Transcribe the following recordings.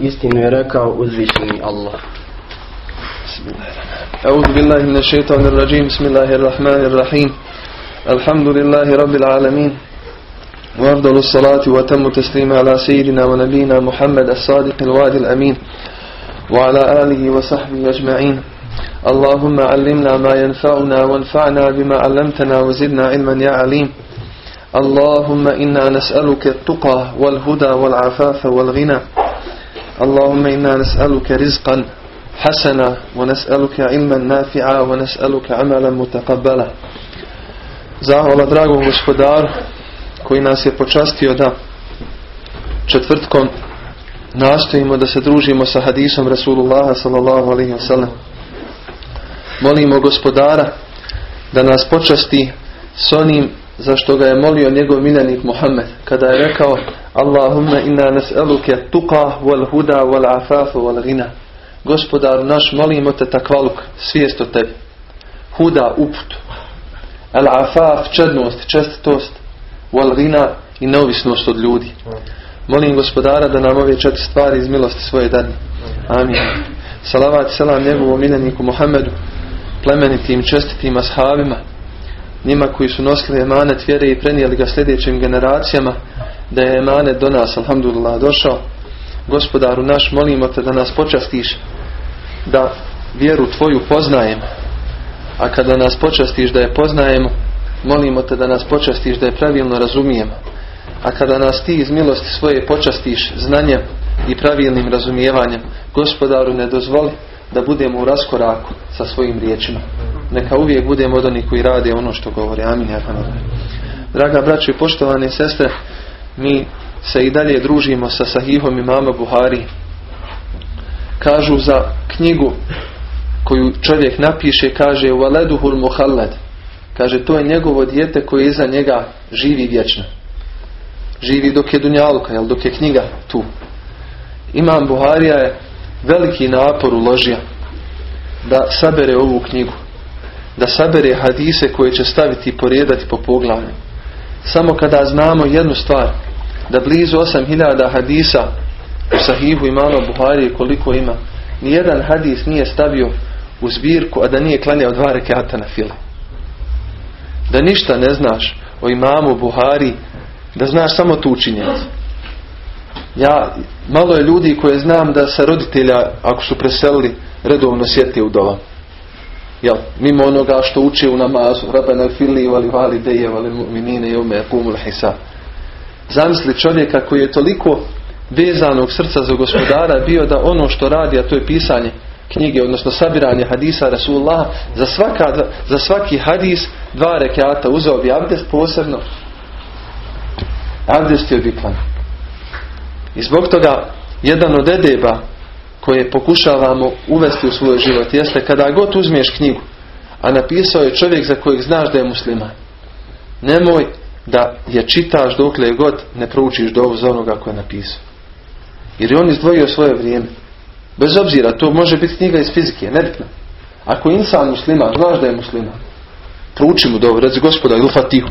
Istinu je rekao uzvišeni Allah. أعوذ بالله من الشيطان الرجيم. بسم الله الرحمن الرحيم. الحمد لله رب العالمين. وأفضل الصلاة وتم تسليم على سيدنا ونبينا محمد الصادق الوعد الأمين وعلى آله وصحبه أجمعين. اللهم علمنا ما ينفعنا وانفعنا بما علمتنا وزدنا علما يا عليم. اللهم إنا نسألك التقى والهدى والعفاف والغنى. اللهم إنا نسألك رزقا حسنا ونسألك علما نافعا ونسألك عملا متقبلا Zahvala dragom gospodaru koji nas je počastio da četvrtkom nastojimo da se družimo sa hadisom Rasulullaha sallallahu alaihi wasallam. Molimo gospodara da nas počasti s onim za što ga je molio njegov miljenik Muhammed kada je rekao Allahumma inna nas'aluke tuqa wal huda wal afafu wal gina Gospodaru naš molimo te takvaluk svijest o tebi. Huda uput. Al afaf čednost čestitost wal gina i neovisnost od ljudi. Molim gospodara da nam ove četiri stvari iz milosti svoje dani amin. Salavat selam njegovom miljeniku Muhammedu plemenitim čestitim ashabima njima koji su nosili emanet vjere i prenijeli ga sljedećim generacijama da je emanet do nas alhamdulillah došao gospodaru naš molimo te da nas počastiš da vjeru tvoju poznajemo a kada nas počastiš da je poznajemo molimo te da nas počastiš da je pravilno razumijemo a kada nas ti iz milosti svoje počastiš znanjem i pravilnim razumijevanjem gospodaru ne dozvoli da budemo u raskoraku sa svojim riječima neka uvijek budemo od onih koji rade ono što govore. Amin. Draga braćo i poštovane sestre, mi se i dalje družimo sa sahihom imama Buhari. Kažu za knjigu koju čovjek napiše, kaže Valeduhul Muhalled. Kaže, to je njegovo dijete koje iza njega živi vječno. Živi dok je Dunjaluka, jel dok je knjiga tu. Imam Buharija je veliki napor uložio da sabere ovu knjigu da sabere hadise koje će staviti i poredati po poglavlju. Samo kada znamo jednu stvar, da blizu 8000 hadisa u sahihu imama Buharije koliko ima, nijedan hadis nije stavio u zbirku, a da nije klanjao dva rekata na file. Da ništa ne znaš o imamu Buhari, da znaš samo tu činjenicu. Ja, malo je ljudi koje znam da sa roditelja, ako su preselili, redovno sjeti u dovam jel, mimo onoga što uče u namazu, rabena fili vali vali deje vali mu'minine i ume kumul hisa. Zamisli čovjeka koji je toliko vezanog srca za gospodara bio da ono što radi, a to je pisanje knjige, odnosno sabiranje hadisa Rasulullah, za, svaka, za svaki hadis dva rekata uzeo bi abdest posebno. Abdest je obiklan. I zbog toga jedan od edeba koje pokušavamo uvesti u svoj život jeste kada god uzmiješ knjigu, a napisao je čovjek za kojeg znaš da je musliman. Nemoj da je čitaš dokle god ne proučiš dovu za onoga koje je napisao. Jer je on izdvojio svoje vrijeme. Bez obzira, to može biti knjiga iz fizike, nebitno. Ako je insan musliman, znaš da je musliman. Prouči mu dovu, reci gospodar, ili fatihu.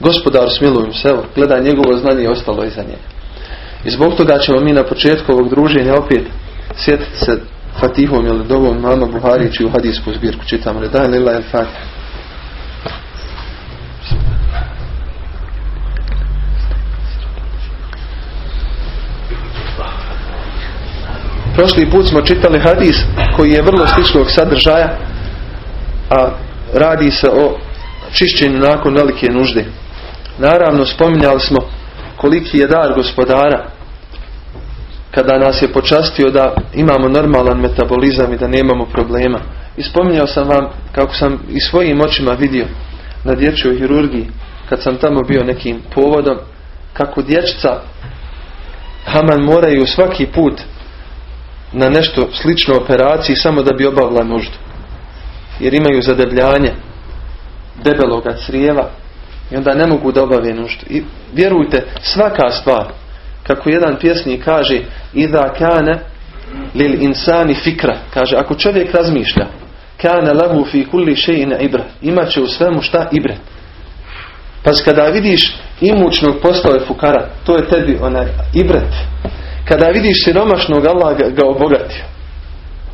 Gospodar smilujem se, evo, gledaj njegovo znanje i ostalo iza njega. I zbog toga ćemo mi na početku ovog druženja opet sjetiti se Fatihom ili dovom mama Buhari čiju hadijsku zbirku čitamo. Redaj lila el Fatih. Prošli put smo čitali hadis koji je vrlo sličnog sadržaja, a radi se o čišćenju nakon velike nužde. Naravno, spominjali smo koliki je dar gospodara kada nas je počastio da imamo normalan metabolizam i da nemamo problema. I spominjao sam vam kako sam i svojim očima vidio na dječjoj hirurgiji kad sam tamo bio nekim povodom kako dječca Haman moraju svaki put na nešto slično operaciji samo da bi obavila nuždu. Jer imaju zadebljanje debeloga crijeva i onda ne mogu da obave nuždu. I vjerujte, svaka stvar kako jedan pjesnik kaže Iza kane lil insani fikra. Kaže, ako čovjek razmišlja kane lahu fi kulli še'in ibra. Imaće u svemu šta ibre. Pa kada vidiš imućnog postao fukara, to je tebi onaj ibret. Kada vidiš siromašnog, Allah ga, ga obogatio.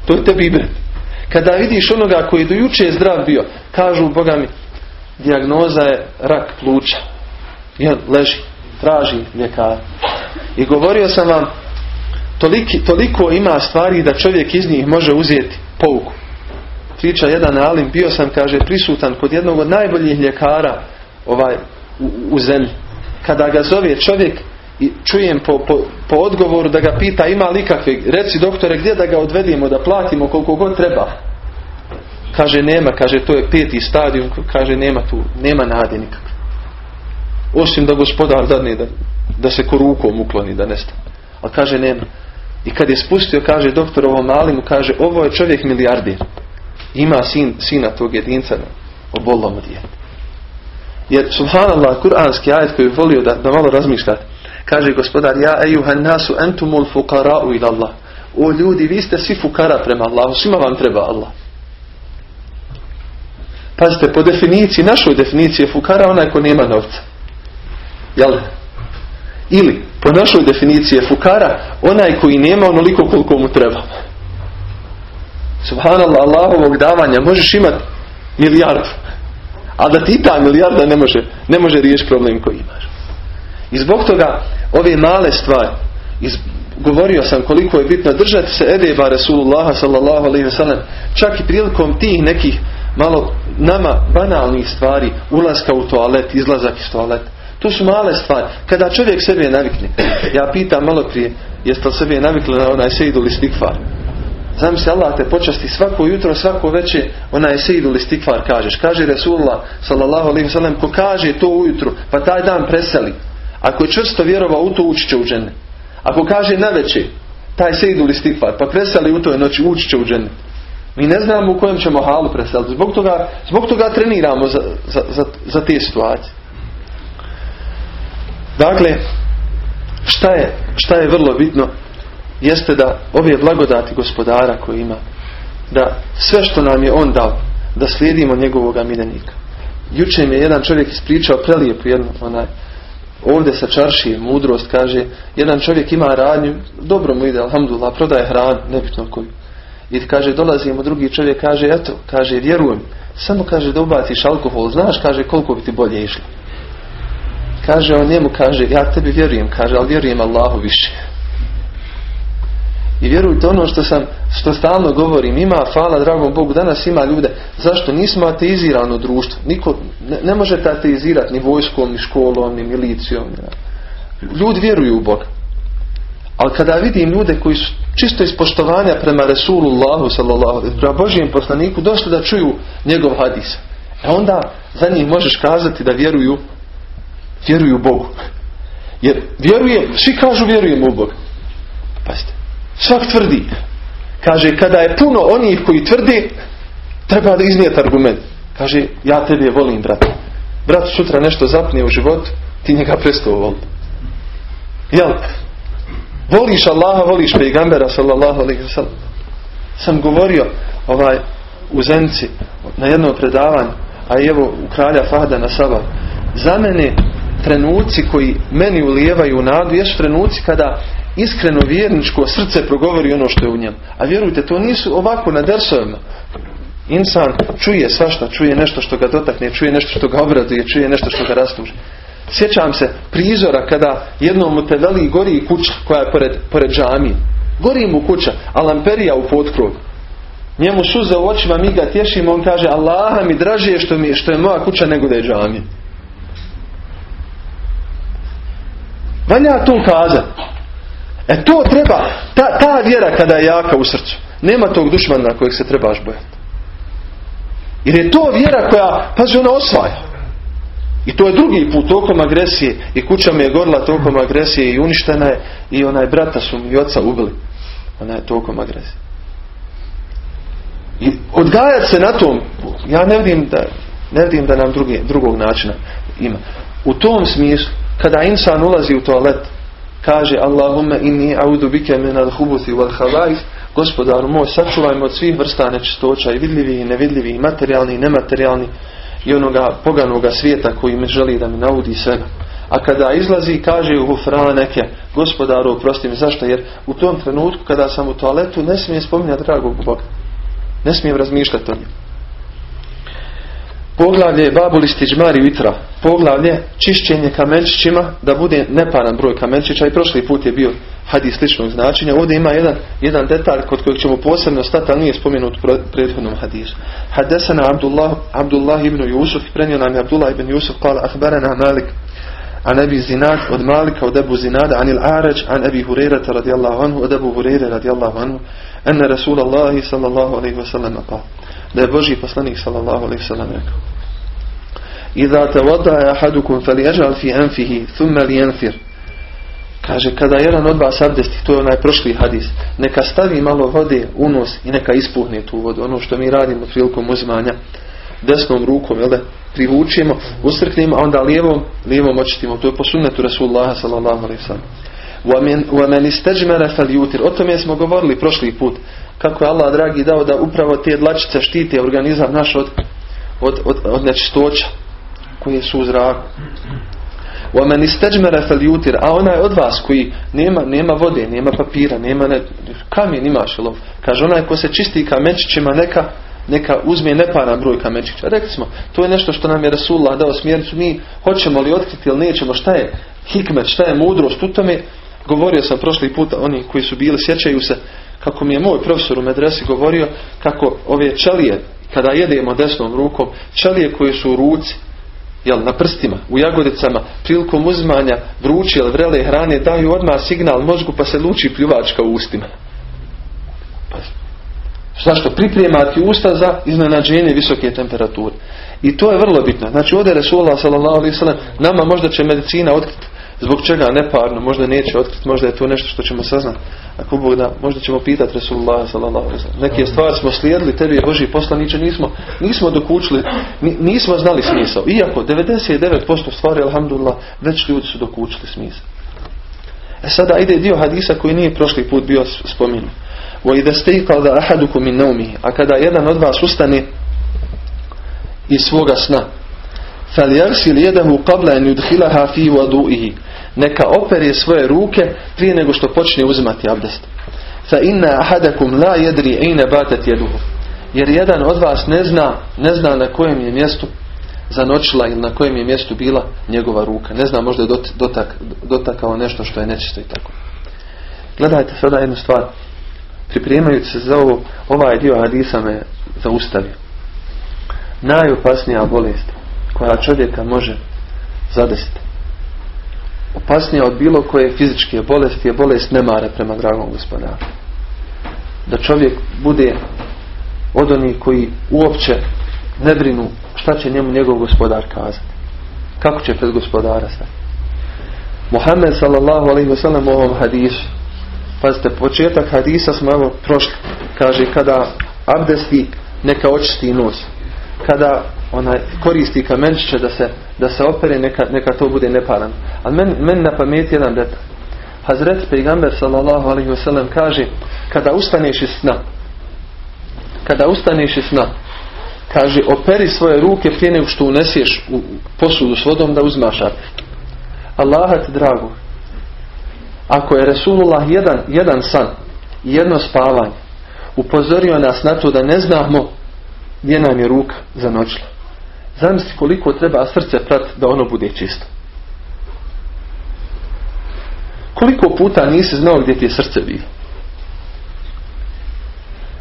To je tebi ibret. Kada vidiš onoga koji do juče je zdrav bio, kažu Boga mi, dijagnoza je rak pluća. Jel, leži, traži ljekar. I govorio sam vam, toliki, toliko ima stvari da čovjek iz njih može uzeti pouku. Priča jedan alim, bio sam, kaže, prisutan kod jednog od najboljih ljekara ovaj, u, u zemlji. Kada ga zove čovjek i čujem po, po, po odgovoru da ga pita ima li kakve, reci doktore gdje da ga odvedimo, da platimo koliko god treba. Kaže nema, kaže to je peti stadijum, kaže nema tu, nema nade. Osim da gospodar dadne da, da se ko rukom ukloni, da nestane. Ali kaže nema. I kad je spustio, kaže doktor ovom malimu, kaže ovo je čovjek milijardir. Ima sin, sina tog jedinca na obolom dijete. Jer subhanallah, kuranski ajet koji je volio da, da malo razmišljate. Kaže gospodar, ja ejuhan nasu entumul fukara'u ila Allah. O ljudi, vi ste svi fukara prema Allahu, svima vam treba Allah. Pazite, po definiciji, našoj definiciji je fukara onaj ko nema novca. Jel? Ili, po našoj definiciji fukara onaj koji nema onoliko koliko mu treba. Subhanallah, Allahovog davanja možeš imati milijardu. A da ti ta milijarda ne može, ne može riješiti problem koji imaš. I zbog toga ove male stvari, iz, govorio sam koliko je bitno držati se edeba Rasulullaha sallallahu alaihi wa sallam, čak i prilikom tih nekih malo nama banalnih stvari, ulaska u toalet, izlazak iz toaleta. To su male stvari. Kada čovjek sebe navikne, ja pitam malo prije, jeste li sebe navikli na onaj sejdu ili stikfar? Znam se Allah te počasti svako jutro, svako veće, onaj sejdu ili stikfar kažeš. Kaže Resulullah sallallahu alaihi sallam, ko kaže to ujutro, pa taj dan preseli. Ako je čvrsto vjerovao u to, ući će u džene. Ako kaže na veće, taj sejdu ili stikfar, pa preseli u toj noći, ući će u džene. Mi ne znamo u kojem ćemo halu preseliti. Zbog toga, zbog toga treniramo za, za, za, za te situacije. Dakle, šta je, šta je vrlo bitno jeste da ove blagodati gospodara koji ima, da sve što nam je on dao, da slijedimo njegovog miljenika. Juče mi je jedan čovjek ispričao prelijepu jednu, onaj, ovdje sa čaršije, mudrost, kaže, jedan čovjek ima radnju, dobro mu ide, alhamdulillah, prodaje hranu, nebitno koju. I kaže, dolazimo, drugi čovjek kaže, eto, kaže, vjerujem, samo kaže da ubaciš alkohol, znaš, kaže, koliko bi ti bolje išlo. Kaže on njemu, kaže, ja tebi vjerujem, kaže, ali vjerujem Allahu više. I vjerujte ono što sam, što stalno govorim, ima, hvala dragom Bogu, danas ima ljude, zašto nismo ateizirano društvo, niko, ne, ne možete ateizirati ni vojskom, ni školom, ni milicijom. Ljudi vjeruju u Boga. Ali kada vidim ljude koji su čisto iz poštovanja prema Resulullahu sallallahu prema Božijem poslaniku došli da čuju njegov hadis. E onda za njih možeš kazati da vjeruju vjeruju Bogu. Jer vjeruje, svi kažu vjerujemo u Boga. Pazite, svak tvrdi. Kaže, kada je puno onih koji tvrdi, treba da iznijeti argument. Kaže, ja tebe volim, brat. Brat sutra nešto zapne u život, ti njega prestao voliti. Jel? Voliš Allaha, voliš pejgambera, sallallahu alaihi sallam. Sam govorio ovaj, u Zenci, na jednom predavanju, a evo u kralja Fahda na Sabah. Za mene trenuci koji meni ulijevaju nadu jesu trenuci kada iskreno vjerničko srce progovori ono što je u njem. A vjerujte, to nisu ovako na dersovima. Insan čuje svašta, čuje nešto što ga dotakne, čuje nešto što ga obraduje, čuje nešto što ga rastuži. Sjećam se prizora kada jednom u te veli gori kuća koja je pored, pored džamije. Gori mu kuća, a lamperija u potkrogu. Njemu suze u očima, mi ga tješimo, on kaže Allaha mi draže što, mi, što je moja kuća nego da je džamija. Valja to kazati. E to treba, ta, ta vjera kada je jaka u srcu, nema tog dušmana kojeg se trebaš bojati. Jer je to vjera koja, pazi, ona osvaja. I to je drugi put tokom agresije i kuća mi je gorla tokom agresije i uništena je i onaj brata su mi oca ubili. Ona je tokom agresije. I odgajati se na tom, ja ne vidim da, ne vidim da nam drugi, drugog načina ima. U tom smislu, kada insan ulazi u toalet, kaže Allahumma inni audu bike min al hubuthi wal khaba'ith gospodaru moj sačuvaj me od svih vrsta nečistoća i vidljivi i nevidljivi i materijalni i nematerijalni i onoga poganoga svijeta koji me želi da mi naudi svega A kada izlazi kaže u neke gospodaru oprosti mi zašto jer u tom trenutku kada sam u toaletu ne smijem spominjati dragog Boga. Ne smijem razmišljati o njemu. Poglavlje babulisti džmari vitra. Poglavlje čišćenje kamenčićima da bude neparan broj kamenčića i prošli put je bio hadis sličnog značenja. Ovdje ima jedan, jedan detalj kod kojeg ćemo posebno stati, ali nije spomenut u prethodnom hadisu. Hadesana Abdullah, Abdullah ibn Jusuf, prenio nam je Abdullah ibn Jusuf, kala ahbarana Malik, a nebi Zinad, od Malika, od Ebu Zinada, anil Arađ, an Ebi Hurerata radijallahu anhu, od Ebu Hurere radijallahu anhu, ene Rasulallahi sallallahu alaihi wasallam, kala da je Boži poslanik sallallahu alaihi sallam rekao Iza te vada ahadukum fali fi anfihi thumma li Kaže, kada jedan od vas abdesti, to je onaj prošli hadis, neka stavi malo vode u nos i neka ispuhne tu vodu. Ono što mi radimo prilikom uzmanja desnom rukom, jel da, privučimo, usrknemo, a onda lijevom, lijevom očitimo. To je po sunnetu Rasulullah sallallahu alaihi sallam. وَمَنْ إِسْتَجْمَرَ فَلْيُوتِرْ O tome smo govorili prošli put. Kako je Allah dragi dao da upravo te dlačice štite organizam naš od, od, od, od nečistoća koje su u zraku. وَمَنْ إِسْتَجْمَرَ فَلْيُوتِرْ A onaj od vas koji nema, nema vode, nema papira, nema ne, kamen imaš lov. Kaže onaj ko se čisti kamenčićima neka neka uzme neparan broj kamenčića. Rekli smo, to je nešto što nam je Rasulullah dao smjernicu. Mi hoćemo li otkriti ili nećemo, šta je hikmet, šta je mudrost u tome. Govorio sam prošli put, oni koji su bili, sjećaju se, kako mi je moj profesor u medresi govorio, kako ove čalije, kada jedemo desnom rukom, čalije koje su u ruci, jel, na prstima, u jagodicama, prilikom uzmanja vruće ili vrele hrane, daju odmah signal mozgu pa se luči pljuvačka u ustima. Zašto? Pripremati usta za iznenađenje visoke temperature. I to je vrlo bitno. Znači ovdje Resulullah s.a.v. nama možda će medicina otkriti zbog čega neparno, možda neće otkriti, možda je to nešto što ćemo saznati. Ako Bog da, možda ćemo pitati Resulullah s.a.v. Neke stvari smo slijedili, tebi je Boži poslaniče, nismo, nismo dokučili, nismo znali smisao. Iako 99% stvari, alhamdulillah, već ljudi su dokučili smisao. E sada ide dio hadisa koji nije prošli put bio spominut. وَإِذَا da أَحَدُكُمْ مِنْ نَوْمِهِ A kada jedan od vas ustane iz svoga sna فَلْيَغْسِلْ يَدَهُ قَبْلَ أَنْ يُدْخِلَهَا فِي وَضُوئِهِ Neka opere svoje ruke prije nego što počne uzimati abdest. فَإِنَّ أَحَدَكُمْ لَا يَدْرِي أَيْنَ بَاتَتْ يَدُهُ Jer jedan od vas ne zna, ne zna na kojem je mjestu zanočila ili na kojem je mjestu bila njegova ruka. Ne zna možda je dotak, dotakao nešto što je nečisto i tako. Gledajte sada jednu stvar pripremajući se za ovo, ovaj dio hadisa me zaustavio. Najopasnija bolest koja čovjeka može zadesiti. Opasnija od bilo koje fizičke bolesti je bolest nemare prema dragom gospodaru. Da čovjek bude od onih koji uopće ne brinu šta će njemu njegov gospodar kazati. Kako će pred gospodara stati. Muhammed sallallahu alaihi wasallam u ovom hadisu Pazite, početak hadisa smo evo prošli. Kaže, kada abdesti, neka očisti nos. Kada onaj koristi kamenčiće da se, da se opere, neka, neka to bude neparan. Ali meni men na pameti jedan detalj. Hazret Pejgamber sallallahu alaihi wasallam kaže, kada ustaneš iz sna, kada ustaneš iz sna, kaže, operi svoje ruke prije nego što uneseš u posudu s vodom da uzmaš abdest. Allaha ti drago, ako je Resulullah jedan, jedan san jedno spavanje upozorio nas na to da ne znamo gdje nam je ruka zanočila. Zamisli koliko treba srce pratiti da ono bude čisto. Koliko puta nisi znao gdje ti je srce bilo?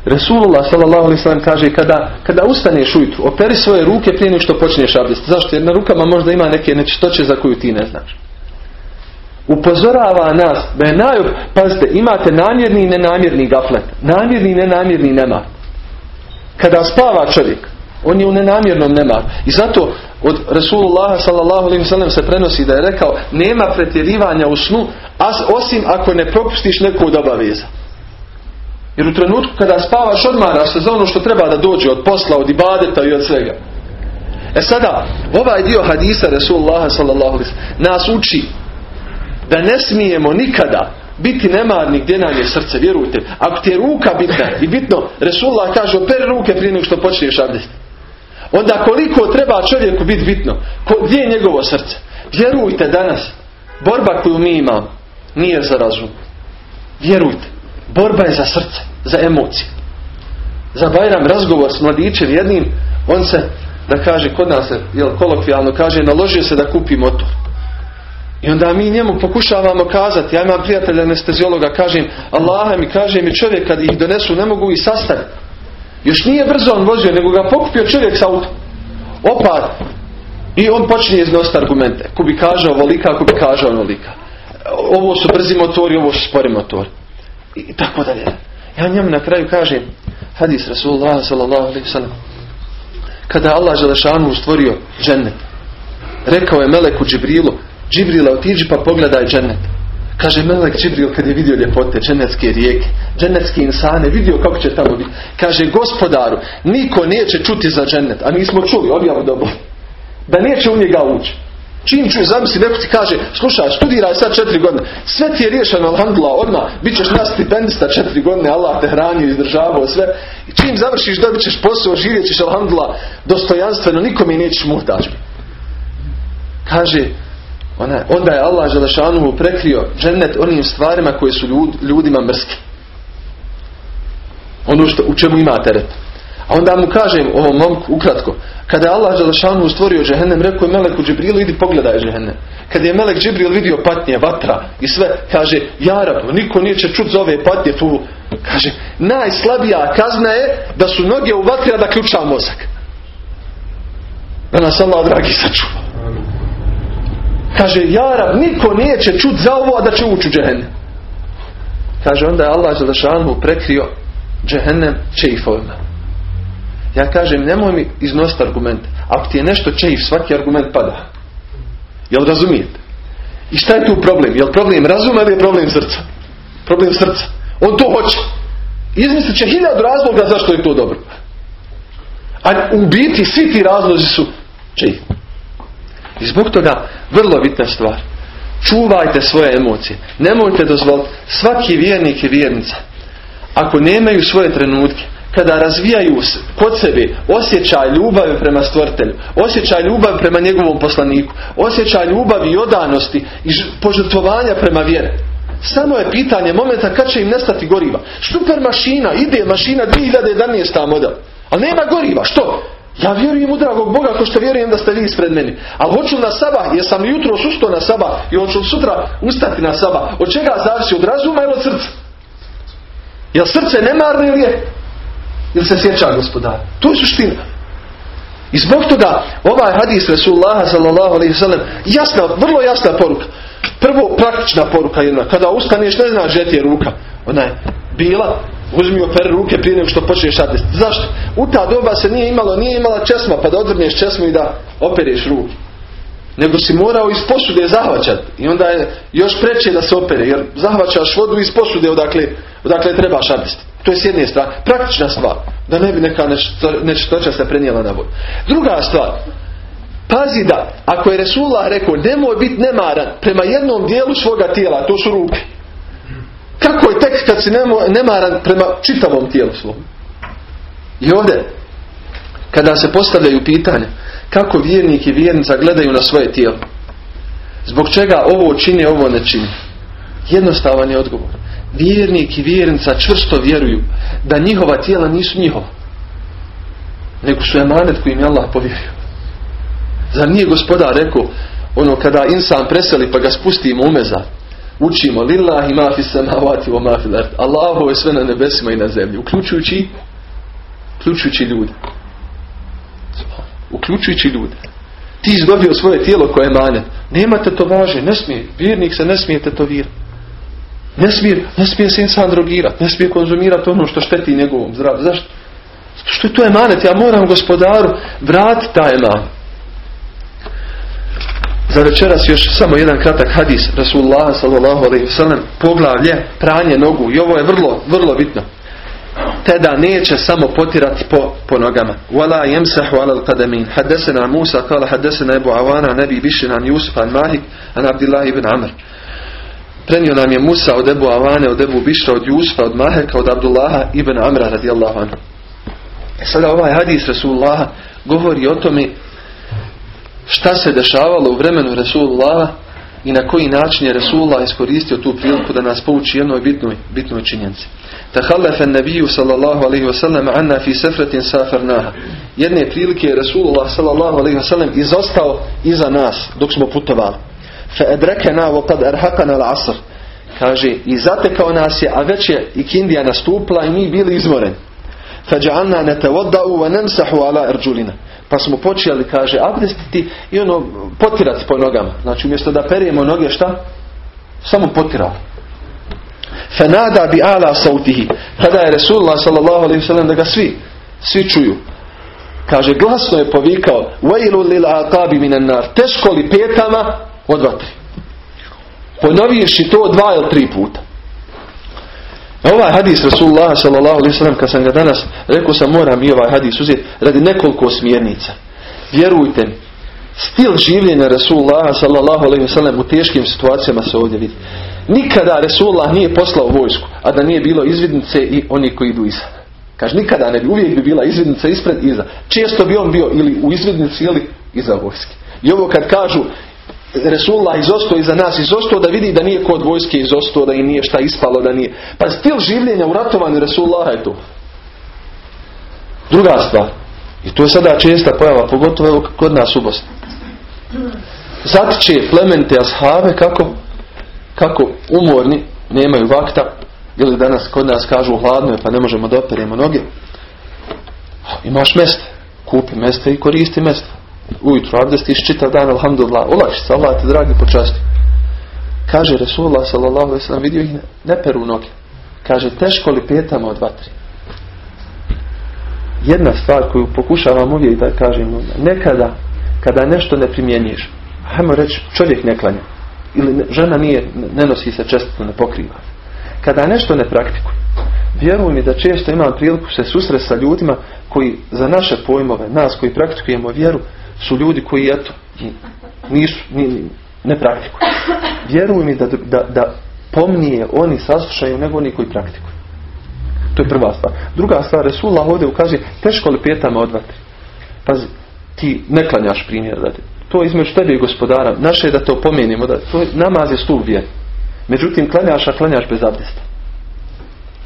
Resulullah s.a.v. kaže kada, kada ustaneš ujutru, operi svoje ruke prije nego što počneš abdest. Zašto? Jer na rukama možda ima neke nečistoće za koju ti ne znaš upozorava nas da je naj... Pazite, imate namjerni i nenamjerni gaflet. Namjerni i nenamjerni nema. Kada spava čovjek, on je u nenamjernom nema. I zato od Rasulullah sallallahu se prenosi da je rekao nema pretjerivanja u snu osim ako ne propustiš neku od obaveza. Jer u trenutku kada spavaš odmaraš se za ono što treba da dođe od posla, od ibadeta i od svega. E sada, ovaj dio hadisa Rasulullah sallallahu nas uči da ne smijemo nikada biti nemarni gdje nam je srce, vjerujte. Ako ti je ruka bitna i bitno, Resulullah kaže operi ruke prije nego što počneš abdest. Onda koliko treba čovjeku biti bitno? Gdje je njegovo srce? Vjerujte danas, borba koju mi imamo nije za razum. Vjerujte, borba je za srce, za emocije. Za Bajram razgovor s mladićem jednim, on se, da kaže, kod nas se, jel, kolokvijalno kaže, naložio se da kupi motor. I onda mi njemu pokušavamo kazati, ja imam prijatelja anesteziologa, kažem, Allah mi kaže mi čovjek kad ih donesu ne mogu i sastaviti. Još nije brzo on vozio, nego ga pokupio čovjek sa autom. Opad. I on počinje iznositi argumente. Ko bi kažao ovolika, kažao onolika. Ovo su brzi motori, ovo su spori motori. I tako dalje. Ja njemu na kraju kažem, hadis Rasulullah sallallahu alaihi sallam, kada Allah Želešanu stvorio džennet, rekao je Meleku Džibrilu, Džibrila otiđi pa pogledaj džennet. Kaže Melek Džibril kad je vidio ljepote, dženecke rijeke, dženecke insane, vidio kako će tamo biti. Kaže gospodaru, niko neće čuti za džennet, a nismo čuli, objavno dobro. Da neće u njega ući. Čim čuje, zamisli, neko ti kaže, slušaj, studiraj sad četiri godine, sve ti je riješeno, alhamdulillah, odmah, bit ćeš nas stipendista četiri godine, Allah te hranio, izdržavao, sve. I čim završiš, dobit ćeš posao, živjet ćeš, alhamdulillah, dostojanstveno, nikome nećeš muhtač. Kaže, ona, onda je Allah Želešanuhu prekrio džennet onim stvarima koje su ljud, ljudima mrske. Ono što, u čemu ima teret. A onda mu kažem ovom momku ukratko, kada je Allah Želešanuhu stvorio džehennem, rekao je Meleku Džibrilu, idi pogledaj džehennem. Kada je Melek Džibril vidio patnje, vatra i sve, kaže, jarab, niko neće čut za ove patnje tu. Kaže, najslabija kazna je da su noge u vatri, a da ključa mozak. Da nas Allah dragi sačuva. Kaže, jarab, niko neće čut za ovo, a da će ući u džehennem. Kaže, onda je Allah Želešanuhu prekrio džehennem čeifovima. Ja kažem, nemoj mi iznositi argument. Ako ti je nešto čeif, svaki argument pada. Jel razumijete? I šta je tu problem? Jel problem razuma ili je problem srca? Problem srca. On to hoće. Izmislit će hiljadu razloga zašto je to dobro. A u biti svi ti razlozi su čeif. I zbog toga vrlo bitna stvar. Čuvajte svoje emocije. Nemojte dozvoliti. Svaki vjernik i vjernica. Ako nemaju svoje trenutke, kada razvijaju kod sebe osjećaj ljubavi prema stvrtelju, osjećaj ljubavi prema njegovom poslaniku, osjećaj ljubavi i odanosti i požrtvovanja prema vjere. Samo je pitanje momenta kad će im nestati goriva. Super mašina, ide mašina 2011. model. Ali nema goriva, što? Ja vjerujem u dragog Boga ko što vjerujem da ste vi ispred meni. Ali hoću na sabah, jer sam jutro sustao na sabah i hoću sutra ustati na sabah. Od čega zavisi? Od razuma ili od srca? Jel srce nemarno ili je? Ili se sjeća gospodar? To je suština. I zbog toga ovaj hadis Resulullah sallallahu alaihi sallam jasna, vrlo jasna poruka. Prvo praktična poruka jedna. Kada ustaneš ne znaš gdje ti ruka. Ona je bila Uzmi operi ruke prije nego što počneš abdest. Zašto? U ta doba se nije imalo, nije imala česma pa da odvrneš česmu i da opereš ruke. Nego si morao iz posude zahvaćati. I onda je još preće da se opere. Jer zahvaćaš vodu iz posude odakle, odakle trebaš abdest. To je s jedne strane. Praktična stvar. Da ne bi neka nečitoća se prenijela na vodu. Druga stvar. Pazi da, ako je Resulullah rekao nemoj biti nemaran prema jednom dijelu svoga tijela, to su ruke. Kako je tek kad si nemaran prema čitavom tijelu svom? I ovdje, kada se postavljaju pitanja, kako vjernik i vjernica gledaju na svoje tijelo? Zbog čega ovo čini, ovo ne čini? Jednostavan je odgovor. Vjernik i vjernica čvrsto vjeruju da njihova tijela nisu njihova. Nego su emanet koji im je Allah povjerio. Zar nije gospodar rekao, ono kada insan preseli pa ga spustimo u mezar, učimo lillahi ma fi samavati wa ma fil ard. Allahu je sve na nebesima i na zemlji, uključujući uključujući ljude. Uključujući ljude. Ti izdobio svoje tijelo koje je mane. Nema tetovaže, ne smije. Vjernik se ne smije tetovirati. Ne smije, ne smije se insan drogirati. Ne smije konzumirati ono što šteti njegovom zdravlju. Zašto? Što je to emanet. Ja moram gospodaru vratiti taj emanet. Za večeras još samo jedan kratak hadis Rasulullah sallallahu alaihi sallam poglavlje pranje nogu i ovo je vrlo, vrlo bitno. Te da neće samo potirati po, po nogama. Wala yemsahu ala al-qadamin. Haddesena Musa kala haddesena Ebu Awana nebi bišin an Yusuf an Mahik an Abdillah ibn Amr. Prenio nam je Musa od Ebu Avane, od Ebu Bišra, od Jusufa, od Maheka, od Abdullaha ibn Amra radijallahu anhu. Sada ovaj hadis Rasulullah govori o tome šta se dešavalo u vremenu Resulullah i na koji način je Resulullah iskoristio tu priliku da nas pouči jednoj bitnoj, bitnoj činjenci. Tahallafa nabiju sallallahu alaihi wasallam anna fi sefretin safarnaha. Jedne prilike je Resulullah sallallahu alaihi wasallam izostao iza nas dok smo putovali. Fa edrekena wa qad arhaqana al-asr. Kaže, i zatekao nas je, a već je i kindija nastupila i mi bili izmoreni. Netawadda'u wa namsahu ala arjulina. Pa smo počeli, kaže, abdestiti i ono, potirati po nogama. Znači, umjesto da perijemo noge, šta? Samo potirao. Bi ala sautihi. Kada je Resulullah sallam da ga svi, svi čuju. Kaže, glasno je povikao Vajlu lil aqabi minan nar. Teško li petama od vatri. Ponovivši to dva ili tri puta. Ovaj hadis Rasulullah sallallahu alaihi sallam kad sam ga danas rekao sam moram i ovaj hadis uzeti radi nekoliko smjernica. Vjerujte mi, stil življenja Rasulullah sallallahu alaihi sallam u teškim situacijama se ovdje vidi. Nikada Rasulullah nije poslao vojsku, a da nije bilo izvidnice i oni koji idu iza. Kaže, nikada ne bi, uvijek bi bila izvidnica ispred i iza. Često bi on bio ili u izvidnici ili iza vojske. I ovo kad kažu Resulullah izostao iza nas, izostao da vidi da nije kod vojske izostao, da i nije šta ispalo, da nije. Pa stil življenja u ratovanju Resulullah je to. Druga stvar. I to je sada česta pojava, pogotovo evo kod nas u Bosni. Zatiče plemente ashave kako, kako umorni, nemaju vakta, ili danas kod nas kažu hladno je pa ne možemo da operemo noge. Imaš meste, kupi meste i koristi meste ujutru abdestiš čitav dan, alhamdulillah, ulakši se, Allah te dragi počasti. Kaže Resulullah sallam, vidio ih ne peru noge. Kaže, teško li petama od vatri? Jedna stvar koju pokušavam uvijek da kažem, nekada, kada nešto ne primjenjuješ, hajmo reći, čovjek ne klanja, ili žena nije, ne nosi se često, ne pokriva. Kada nešto ne praktikuje, vjeruj mi da često imam priliku se susret sa ljudima koji za naše pojmove, nas koji praktikujemo vjeru, su ljudi koji eto, nisu, ni, ne praktikuju. Vjeruj mi da, da, da pomnije oni saslušaju nego oni koji praktikuju. To je prva stvar. Druga stvar, Resulullah ovdje ukazuje teško li petama odvati. Pazi, ti ne klanjaš primjer. To između tebi i gospodara. Naše je da to pomenimo. Da, to je, namaz je stup vjer. Međutim, klanjaš, a klanjaš bez abdesta.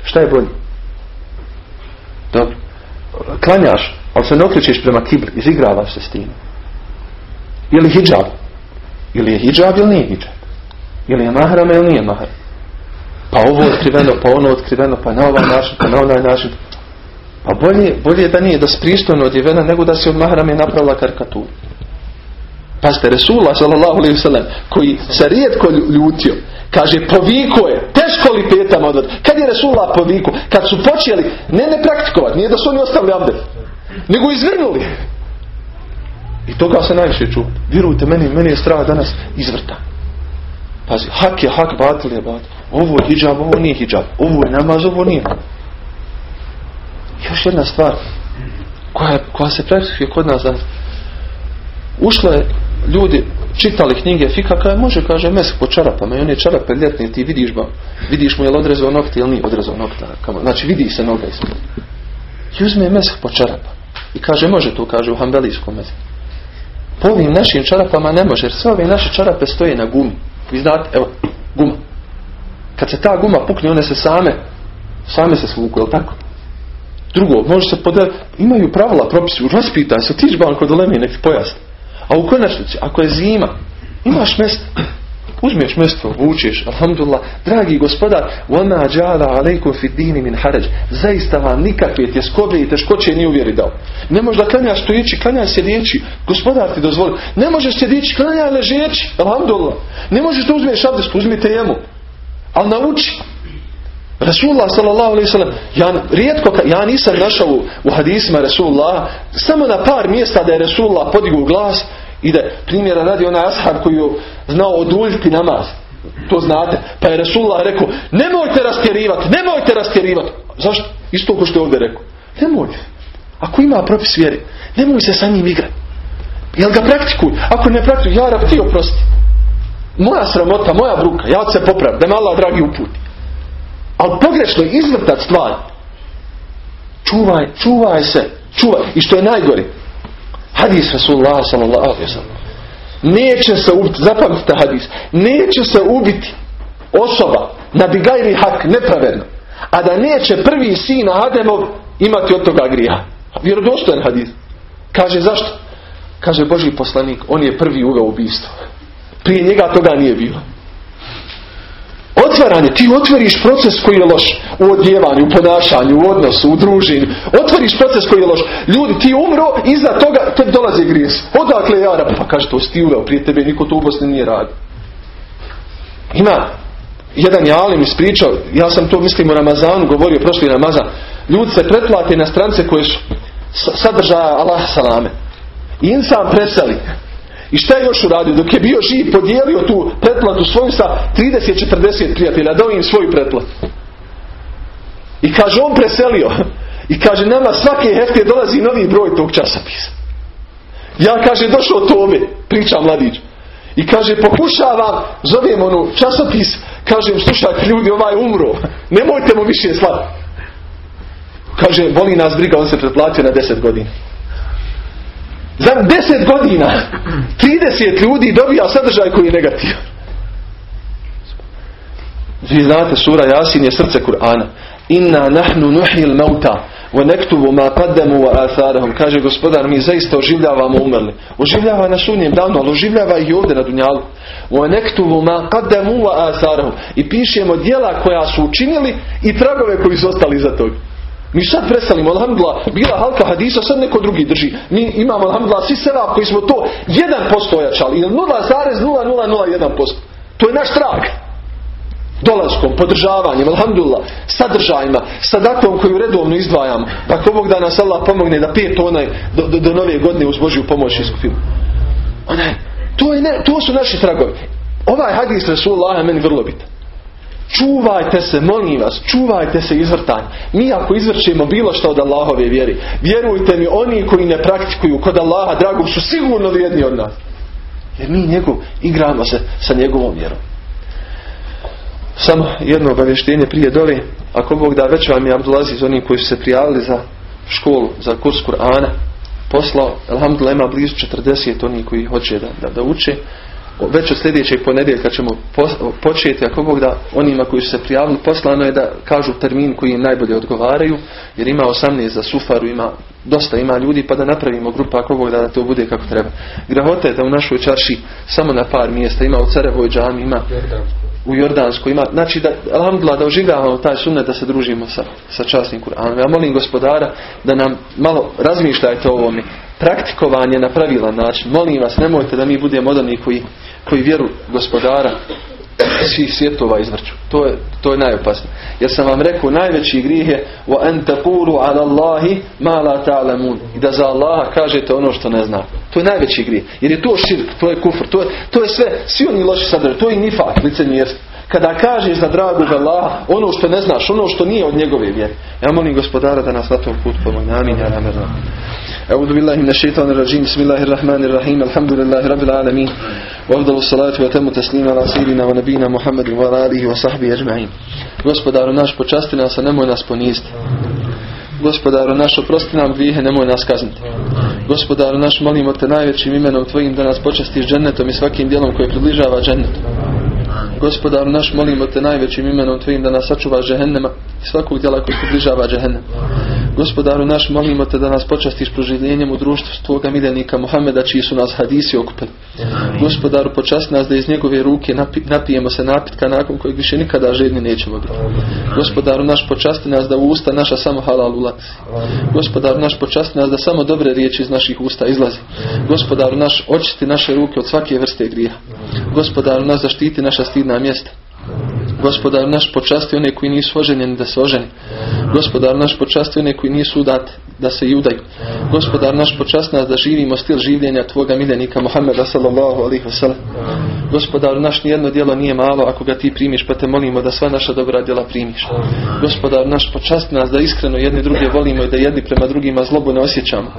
Šta je bolje? Dobro. Klanjaš, ali se ne okrećeš prema kibli, izigravaš se s tim. Ili hijab. Ili je hijab ili nije hijab. Ili je mahram ili nije mahram. Pa ovo otkriveno, pa ono otkriveno, pa na ovaj način, pa na onaj način. Pa bolje, bolje da nije da si pristojno odjevena nego da si od mahrame napravila karikaturu. Sallallahu alaihi sallam, koji se rijetko ljutio, kaže, poviko je, teško li petama odvod. Kad je Resulullah poviko? Kad su počeli, ne ne praktikovati, nije da su oni ostavili abdest, nego izvrnuli. I toga se najviše čuva. Vjerujte, meni, meni je strah danas izvrta. Pazi, hak je hak, batil je batil. Ovo je hijab, ovo nije hijab. Ovo je namaz, ovo nije. Još jedna stvar koja, koja se praktikuje kod nas danas. Ušlo je ljudi čitali knjige fika kada može kaže mesk po čarapama i on je ljetni ti vidiš ba, vidiš mu je odrezao nokti ili nije odrezao nokta znači vidi se noga ispod i uzme mesk po čarapa i kaže može to kaže u hambelijskom mesk po ovim našim čarapama ne može jer sve ove naše čarape stoje na gumi vi znate evo guma. Kad se ta guma pukne one se same same se svuku je tako? Drugo može se podeliti imaju pravila propisi raspitaj se tiš ban kod olemi nek pojasni. A u konačnici, ako je zima, imaš mjesto. Uzmeš mjesto, vučeš, alhamdulillah. Dragi gospodar, وَمَا جَعَلَ عَلَيْكُمْ فِي الدِّينِ مِنْ حَرَجِ Zaista vam nikakve tjeskobe i teškoće nije uvjeri dao. Ne možeš da klanjaš stojeći, klanjaj sjedeći. Gospodar ti dozvoli. Ne možeš sjedeći, klanjaj ležeći. Alhamdulillah. Ne možeš da uzmeš abdest, uzmite jemu. Ali nauči. Rasulullah sallallahu alaihi sallam, ja rijetko, ja nisam našao u, u hadisima Rasulullah, samo na par mjesta da je Rasulullah podigao glas i da primjera radi onaj ashab koji je znao oduljiti namaz. To znate. Pa je Rasulullah rekao, nemojte raskjerivati, nemojte raskjerivati. Zašto? Isto ko što je ovdje rekao. Nemojte. Ako ima propis vjeri, nemoj se sa njim igrati. Jel ga praktikuj? Ako ne praktikuj, ja rab ti oprosti. Moja sramota, moja bruka, ja se popravim, da me Allah dragi uputi. Ali pogrešno izvrtat stvar. Čuvaj, čuvaj se. Čuvaj. I što je najgore. Hadis Rasulullah sallallahu alaihi sallam. neće se ubiti, zapamtite hadis, neće se ubiti osoba na bigajri hak nepravedno, a da neće prvi sin Ademov imati od toga grija. Vjerodostojan hadis. Kaže zašto? Kaže Boži poslanik, on je prvi uveo ubijstvo. Prije njega toga nije bilo. Otvaranje, ti otvoriš proces koji je loš u odjevanju, u ponašanju, u odnosu, u druženju. Otvoriš proces koji je loš. Ljudi, ti umro, iza toga te dolaze grijesi. Odakle ja rab? Pa kaže, to si uveo prije tebe, niko to u Bosni nije radio. Ima jedan je Alim ispričao, ja sam to mislim u Ramazanu govorio, prošli Ramazan. Ljudi se pretplate na strance koje su sadržaja Allah salame. Insan preseli. I šta je još uradio? Dok je bio živ, podijelio tu pretplatu svoju sa 30-40 prijatelja, dao im svoju pretplatu. I kaže, on preselio. I kaže, nama svake hefte dolazi novi broj tog časopisa. Ja, kaže, došao tome, priča mladić. I kaže, pokušavam, zovem onu časopis, kažem, slušajte ljudi, ovaj umro. Nemojte mu više slati. Kaže, voli nas briga, on se pretplatio na 10 godina. Za 10 godina 30 ljudi dobija sadržaj koji je negativan. Vi znate, sura Jasin je srce Kur'ana. Inna nahnu nuhil mauta wa nektubu ma qaddamu wa atharahum. Kaže gospodar, mi zaista oživljavamo umrli. Oživljava na sunnijem danu, ali oživljava i ovdje na dunjalu. Wa nektubu ma qaddamu wa atharahum. I pišemo dijela koja su učinili i tragove koji su ostali za toga. Mi sad preselimo, alhamdulillah, bila halka hadisa, sad neko drugi drži. Mi imamo, alhamdulillah, svi seva koji smo to 1% ojačali. Ili 0,0001%. To je naš trag. Dolaskom, podržavanjem, alhamdulillah, sadržajima, sadakom koju redovno izdvajamo. Ako Bog da nas Allah pomogne da pet onaj do, do, do nove godine uz Božju pomoć iskupimo. Onaj, to, je ne, to su naši tragovi. Ovaj hadis Rasulullah je meni vrlo bitan. Čuvajte se, molim vas, čuvajte se izvrtanja. Mi ako izvrćemo bilo što od Allahove vjeri, vjerujte mi, oni koji ne praktikuju kod Allaha dragog su sigurno vrijedni od nas. Jer mi njegov, igramo se sa njegovom vjerom. Samo jedno obavještenje prije dole. Ako Bog da već vam je Abdulaziz oni koji su se prijavili za školu, za kurs Kur'ana, poslao, alhamdulillah ima blizu 40 oni koji hoće da, da, da uče već od sljedećeg ponedjeljka ćemo početi, ako Bog da onima koji su se prijavili, poslano je da kažu termin koji im najbolje odgovaraju, jer ima 18 za sufaru, ima dosta ima ljudi, pa da napravimo grupu ako Bog da, da to bude kako treba. Grahote je da u našoj čarši samo na par mjesta, ima u Cerevoj džami, ima u Jordanskoj, ima, znači da, alhamdulillah, da oživljavamo taj sunnet da se družimo sa, sa časnim Kur'anom. Ja molim gospodara da nam malo razmišljajte o ovome praktikovanje na pravilan način. Molim vas, nemojte da mi budemo od koji, koji vjeru gospodara svih svjetova izvrću. To je, to je najopasnije. Jer sam vam rekao, najveći grijeh je ta'lamun. I da za Allaha kažete ono što ne zna. To je najveći grijeh. Jer je to širk, to je kufr, to je, to je sve, svi oni loši sadržaj, to je nifak, licemjerstvo. Kada kažeš za dragog Allaha ono što ne znaš, ono što nije od njegove vjere. Ja molim gospodara da nas na tom putu pomogne. Amin. Ja أعوذ بالله من الشيطان الرجيم بسم الله الرحمن الرحيم الحمد لله رب العالمين وأفضل الصلاة وتم تسليم على سيدنا ونبينا محمد وعلى آله وصحبه أجمعين Gospodaru naš počasti nas, a nemoj nas poniziti. Gospodaru naš oprosti nam grijehe, nemoj nas kazniti. Gospodaru naš molimo te najvećim imenom Tvojim da nas počastiš džennetom i svakim dijelom koje približava džennetu. Gospodaru naš molimo te najvećim imenom Tvojim da nas sačuvaš džehennema i svakog dijela koji približava džehennem. Gospodaru naš, molimo te da nas počastiš proživljenjem u društvu Tvoga miljenika Muhameda, čiji su nas hadisi okupili. Gospodaru, počasti nas da iz njegove ruke napijemo se napitka nakon kojeg više nikada žedni nećemo biti. Gospodaru naš, počasti nas da u usta naša samo halal ulazi. Gospodaru naš, počasti nas da samo dobre riječi iz naših usta izlazi. Gospodaru naš, očisti naše ruke od svake vrste grija. Gospodaru naš, zaštiti naša stidna mjesta. Gospodar naš počasti one koji nisu oženjeni da se oženi. Gospodar naš počasti one koji nisu udati da se i udaju. Gospodar naš počasti nas da živimo stil življenja Tvoga miljenika Muhammeda sallallahu alaihi wa sallam. Gospodaru naš nijedno djelo nije malo ako ga ti primiš pa te molimo da sva naša dobra djela primiš. Gospodaru naš počasti nas da iskreno jedni druge volimo i da jedni prema drugima zlobu ne osjećamo.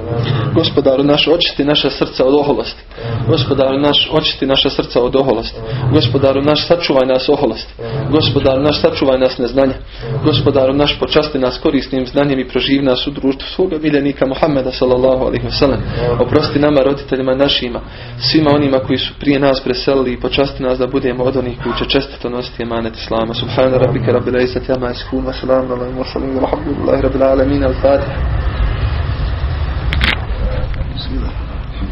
Gospodaru naš očisti naša srca od oholosti. Gospodaru naš očisti naša srca od oholosti. Gospodaru naš sačuvaj nas oholosti. Gospodaru naš sačuvaj nas neznanja. Gospodaru naš počasti nas korisnim znanjem i proživi nas u društvu svoga miljenika Muhammeda sallallahu alaihi wasallam. Oprosti nama roditeljima našima, svima onima koji su prije nas preselili počasti nas da budemo od onih koji će čestito nositi emanet Islama. Subhana rabbika rabbil izzati amma yasifun wa salamun ala walhamdulillahi rabbil alamin. Al-Fatiha. Bismillah.